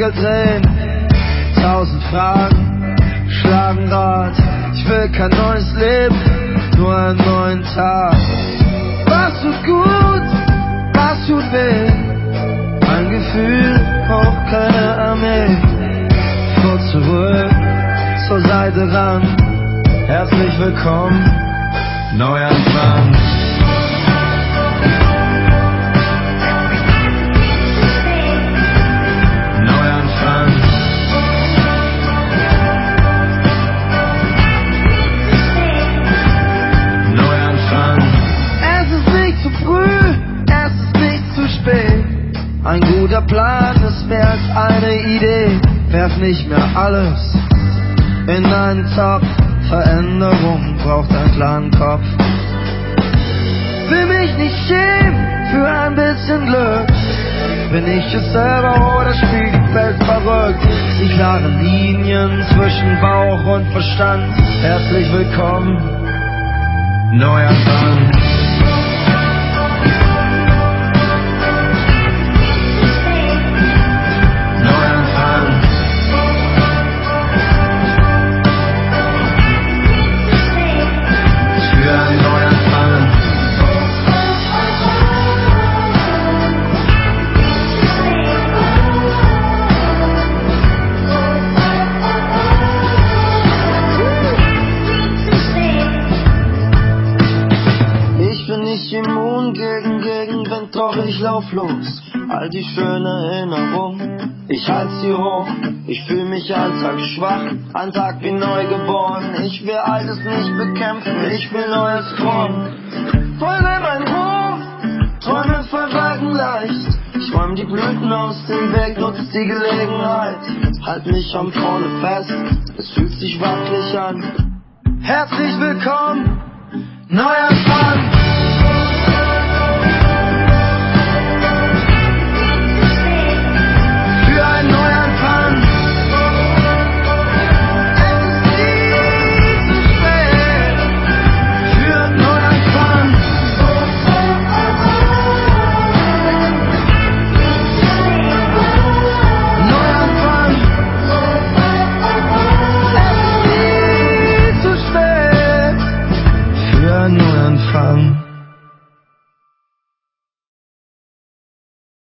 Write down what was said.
wieder drehen. Tausend Fragen schlagen Rad. Ich will kein neues Leben, nur einen neuen Tag. Was tut gut, was tut weh? Ein Gefühl braucht keine Armee. Vor zurück, zur Seite ran. Herzlich willkommen. Neuanfang. Ein guter Plan ist mehr als eine Idee. Werf nicht mehr alles in einen Topf. Veränderung braucht einen klaren Kopf. Will mich nicht schämen für ein bisschen Glück. Bin ich es selber oder Welt verrückt? Die klaren Linien zwischen Bauch und Verstand. Herzlich willkommen, Neuanfang. Neuanfang. Nicht immun gegen Gegenwind, doch ich lauf los. All die schönen Erinnerungen, ich halt sie hoch. Ich fühl mich ein Tag schwach, ein Tag wie neugeboren. Ich will Altes nicht bekämpfen, ich will Neues kommen. Folge mein Ruf, Träume verwalten leicht. Ich räum die Blüten aus dem Weg, nutz die Gelegenheit. Halt mich am Vorne fest, es fühlt sich wackelig an. Herzlich willkommen, Neuanfang.